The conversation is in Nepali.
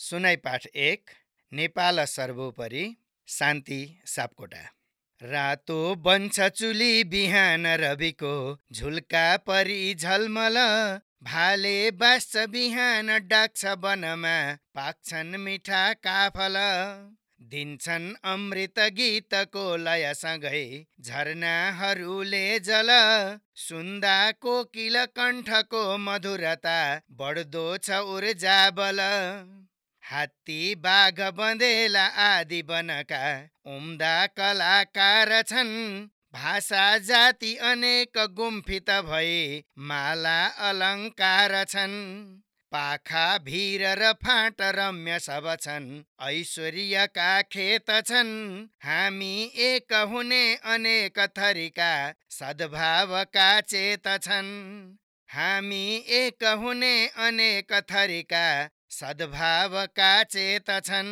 सुनाइ पाठ एक नेपाल सर्वोपरि शान्ति सापकोटा। रातो बन्छ चुली बिहान रविको झुल्का परि झलमल भाले बाँच्छ बिहान डाक्छ वनमा पाक्छन् मिठा काफल। दिन्छन् अमृत गीतको लयसँगै झरनाहरूले जल सुन्दा कोकिल कण्ठको मधुरता बढ्दो छ ऊर्जा बल। हात्ती बाघ बँदेला आदि वनका उम्दा कलाकार छन्। भाषा जाति अनेक गुम्फित भए माला अलङ्कार छन्। पाखा भिर र फाँट रम्य सब छन्। ऐश्वर्यका खेत छन्। हामी एक हुने अनेक थरीका सद्भावका चेत छन्। हामी एक हुने अनेक थरीका सद्भावका चेत छन्